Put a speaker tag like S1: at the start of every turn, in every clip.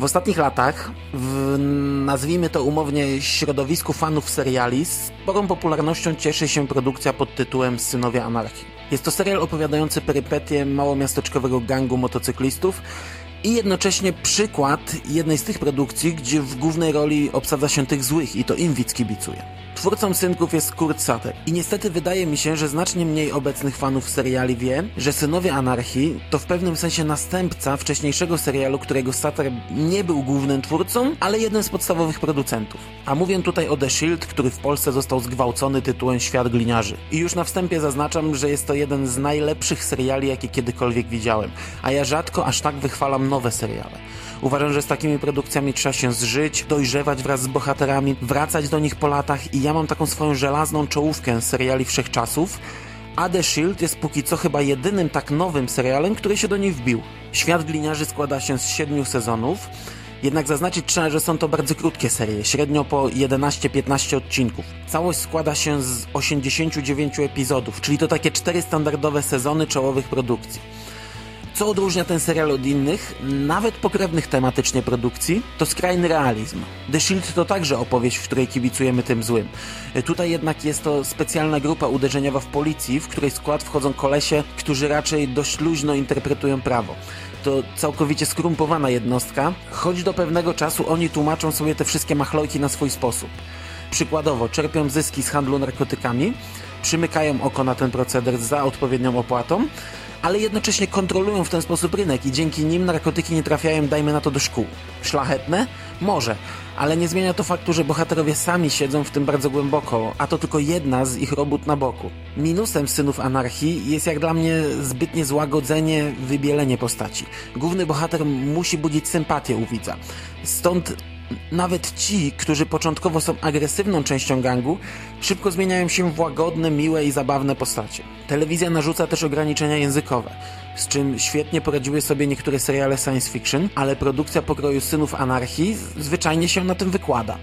S1: W ostatnich latach, w nazwijmy to umownie środowisku fanów seriali, sporą popularnością cieszy się produkcja pod tytułem Synowie Anarchii. Jest to serial opowiadający perypetie małomiasteczkowego gangu motocyklistów i jednocześnie przykład jednej z tych produkcji, gdzie w głównej roli obsadza się tych złych i to im widz kibicuje. Twórcą Synków jest Kurt Sutter. I niestety wydaje mi się, że znacznie mniej obecnych fanów seriali wie, że Synowie Anarchii to w pewnym sensie następca wcześniejszego serialu, którego Sutter nie był głównym twórcą, ale jeden z podstawowych producentów. A mówię tutaj o The Shield, który w Polsce został zgwałcony tytułem Świat Gliniarzy. I już na wstępie zaznaczam, że jest to jeden z najlepszych seriali, jakie kiedykolwiek widziałem. A ja rzadko aż tak wychwalam nowe seriale. Uważam, że z takimi produkcjami trzeba się zżyć, dojrzewać wraz z bohaterami, wracać do nich po latach i ja mam taką swoją żelazną czołówkę seriali wszechczasów, a The Shield jest póki co chyba jedynym tak nowym serialem, który się do niej wbił. Świat gliniarzy składa się z siedmiu sezonów, jednak zaznaczyć trzeba, że są to bardzo krótkie serie, średnio po 11-15 odcinków. Całość składa się z 89 epizodów, czyli to takie cztery standardowe sezony czołowych produkcji. Co odróżnia ten serial od innych, nawet pokrewnych tematycznie produkcji, to skrajny realizm. The Shield to także opowieść, w której kibicujemy tym złym. Tutaj jednak jest to specjalna grupa uderzeniowa w policji, w której skład wchodzą kolesie, którzy raczej dość luźno interpretują prawo to całkowicie skrumpowana jednostka, choć do pewnego czasu oni tłumaczą sobie te wszystkie machlojki na swój sposób. Przykładowo, czerpią zyski z handlu narkotykami, przymykają oko na ten proceder za odpowiednią opłatą, ale jednocześnie kontrolują w ten sposób rynek i dzięki nim narkotyki nie trafiają, dajmy na to, do szkół. Szlachetne? Może, ale nie zmienia to faktu, że bohaterowie sami siedzą w tym bardzo głęboko, a to tylko jedna z ich robót na boku. Minusem Synów Anarchii jest jak dla mnie zbytnie złagodzenie, wybielenie postaci. Główny bohater musi budzić sympatię u widza. Stąd nawet ci, którzy początkowo są agresywną częścią gangu, szybko zmieniają się w łagodne, miłe i zabawne postacie. Telewizja narzuca też ograniczenia językowe, z czym świetnie poradziły sobie niektóre seriale science fiction, ale produkcja pokroju Synów Anarchii zwyczajnie się na tym wykłada.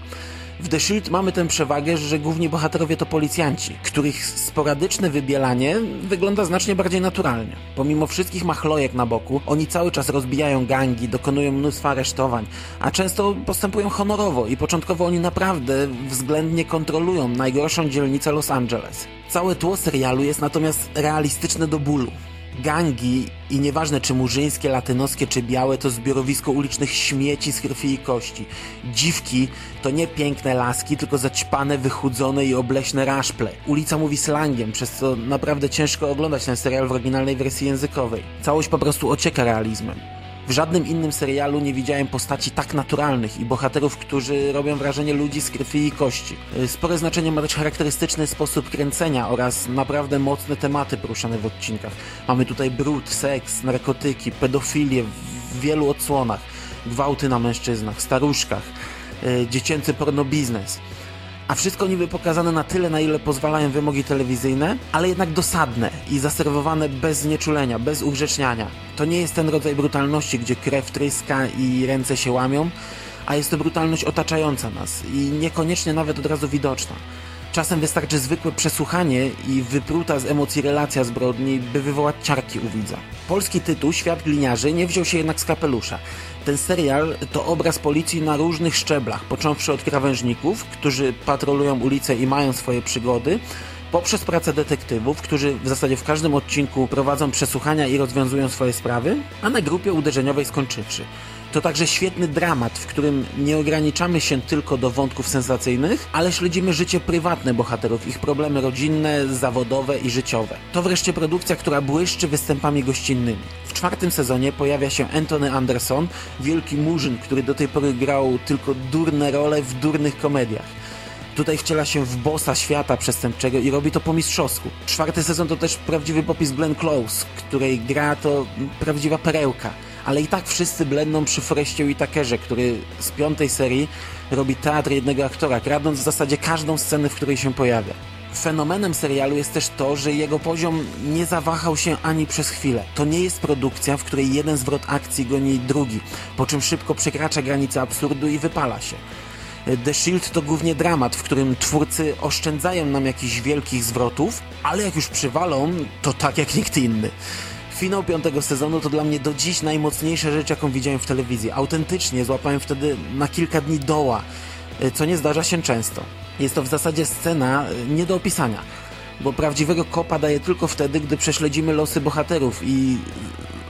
S1: W The Shield mamy tę przewagę, że główni bohaterowie to policjanci, których sporadyczne wybielanie wygląda znacznie bardziej naturalnie. Pomimo wszystkich machlojek na boku, oni cały czas rozbijają gangi, dokonują mnóstwa aresztowań, a często postępują honorowo i początkowo oni naprawdę względnie kontrolują najgorszą dzielnicę Los Angeles. Całe tło serialu jest natomiast realistyczne do bólu gangi i nieważne czy murzyńskie, latynoskie czy białe, to zbiorowisko ulicznych śmieci z krwi i kości. Dziwki to nie piękne laski, tylko zaćpane, wychudzone i obleśne raszple. Ulica mówi slangiem, przez co naprawdę ciężko oglądać ten serial w oryginalnej wersji językowej. Całość po prostu ocieka realizmem. W żadnym innym serialu nie widziałem postaci tak naturalnych i bohaterów, którzy robią wrażenie ludzi z krwi i kości. Y, spore znaczenie ma też charakterystyczny sposób kręcenia oraz naprawdę mocne tematy poruszane w odcinkach. Mamy tutaj brud, seks, narkotyki, pedofilię w wielu odsłonach, gwałty na mężczyznach, staruszkach, y, dziecięcy pornobiznes a wszystko niby pokazane na tyle, na ile pozwalają wymogi telewizyjne, ale jednak dosadne i zaserwowane bez znieczulenia, bez ugrzeczniania. To nie jest ten rodzaj brutalności, gdzie krew tryska i ręce się łamią, a jest to brutalność otaczająca nas i niekoniecznie nawet od razu widoczna. Czasem wystarczy zwykłe przesłuchanie i wypruta z emocji relacja zbrodni, by wywołać ciarki u widza. Polski tytuł Świat gliniarzy nie wziął się jednak z kapelusza. Ten serial to obraz policji na różnych szczeblach, począwszy od krawężników, którzy patrolują ulice i mają swoje przygody, poprzez pracę detektywów, którzy w zasadzie w każdym odcinku prowadzą przesłuchania i rozwiązują swoje sprawy, a na grupie uderzeniowej skończywszy. To także świetny dramat, w którym nie ograniczamy się tylko do wątków sensacyjnych, ale śledzimy życie prywatne bohaterów, ich problemy rodzinne, zawodowe i życiowe. To wreszcie produkcja, która błyszczy występami gościnnymi. W czwartym sezonie pojawia się Anthony Anderson, wielki murzyn, który do tej pory grał tylko durne role w durnych komediach. Tutaj wciela się w bossa świata przestępczego i robi to po mistrzowsku. Czwarty sezon to też prawdziwy popis Glenn Close, której gra to prawdziwa perełka ale i tak wszyscy blendną przy Foreście Whitakerze, który z piątej serii robi teatr jednego aktora, kradnąc w zasadzie każdą scenę, w której się pojawia. Fenomenem serialu jest też to, że jego poziom nie zawahał się ani przez chwilę. To nie jest produkcja, w której jeden zwrot akcji goni drugi, po czym szybko przekracza granicę absurdu i wypala się. The Shield to głównie dramat, w którym twórcy oszczędzają nam jakichś wielkich zwrotów, ale jak już przywalą, to tak jak nikt inny. Finał piątego sezonu to dla mnie do dziś najmocniejsza rzecz, jaką widziałem w telewizji. Autentycznie złapałem wtedy na kilka dni doła, y, co nie zdarza się często. Jest to w zasadzie scena y, nie do opisania, bo prawdziwego kopa daje tylko wtedy, gdy prześledzimy losy bohaterów i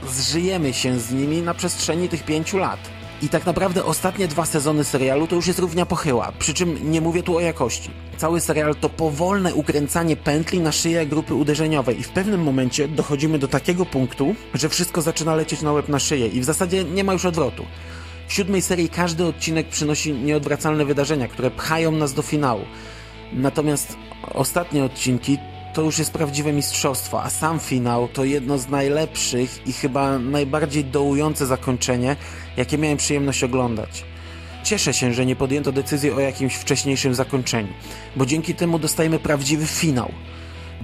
S1: zżyjemy się z nimi na przestrzeni tych pięciu lat. I tak naprawdę ostatnie dwa sezony serialu to już jest równia pochyła, przy czym nie mówię tu o jakości. Cały serial to powolne ukręcanie pętli na szyję grupy uderzeniowej i w pewnym momencie dochodzimy do takiego punktu, że wszystko zaczyna lecieć na łeb na szyję i w zasadzie nie ma już odwrotu. W siódmej serii każdy odcinek przynosi nieodwracalne wydarzenia, które pchają nas do finału. Natomiast ostatnie odcinki to już jest prawdziwe mistrzostwo, a sam finał to jedno z najlepszych i chyba najbardziej dołujące zakończenie, jakie miałem przyjemność oglądać. Cieszę się, że nie podjęto decyzji o jakimś wcześniejszym zakończeniu, bo dzięki temu dostajemy prawdziwy finał.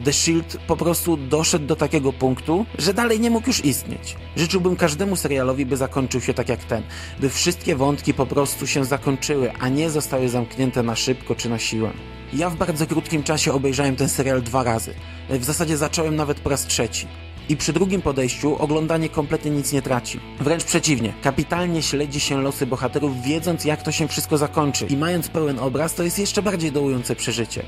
S1: The Shield po prostu doszedł do takiego punktu, że dalej nie mógł już istnieć. Życzyłbym każdemu serialowi, by zakończył się tak jak ten, by wszystkie wątki po prostu się zakończyły, a nie zostały zamknięte na szybko czy na siłę. Ja w bardzo krótkim czasie obejrzałem ten serial dwa razy. W zasadzie zacząłem nawet po raz trzeci. I przy drugim podejściu oglądanie kompletnie nic nie traci. Wręcz przeciwnie, kapitalnie śledzi się losy bohaterów, wiedząc jak to się wszystko zakończy. I mając pełen obraz, to jest jeszcze bardziej dołujące przeżycie.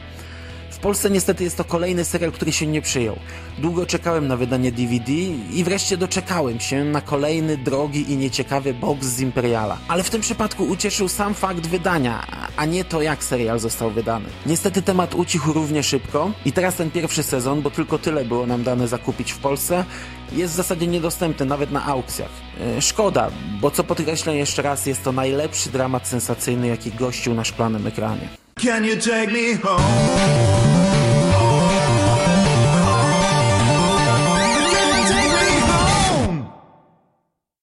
S1: W Polsce niestety jest to kolejny serial, który się nie przyjął. Długo czekałem na wydanie DVD i wreszcie doczekałem się na kolejny drogi i nieciekawy box z Imperiala. Ale w tym przypadku ucieszył sam fakt wydania, a nie to jak serial został wydany. Niestety temat ucichł równie szybko i teraz ten pierwszy sezon, bo tylko tyle było nam dane zakupić w Polsce, jest w zasadzie niedostępny nawet na aukcjach. E, szkoda, bo co podkreślę jeszcze raz, jest to najlepszy dramat sensacyjny, jaki gościł na szklanym ekranie. Can you take me home?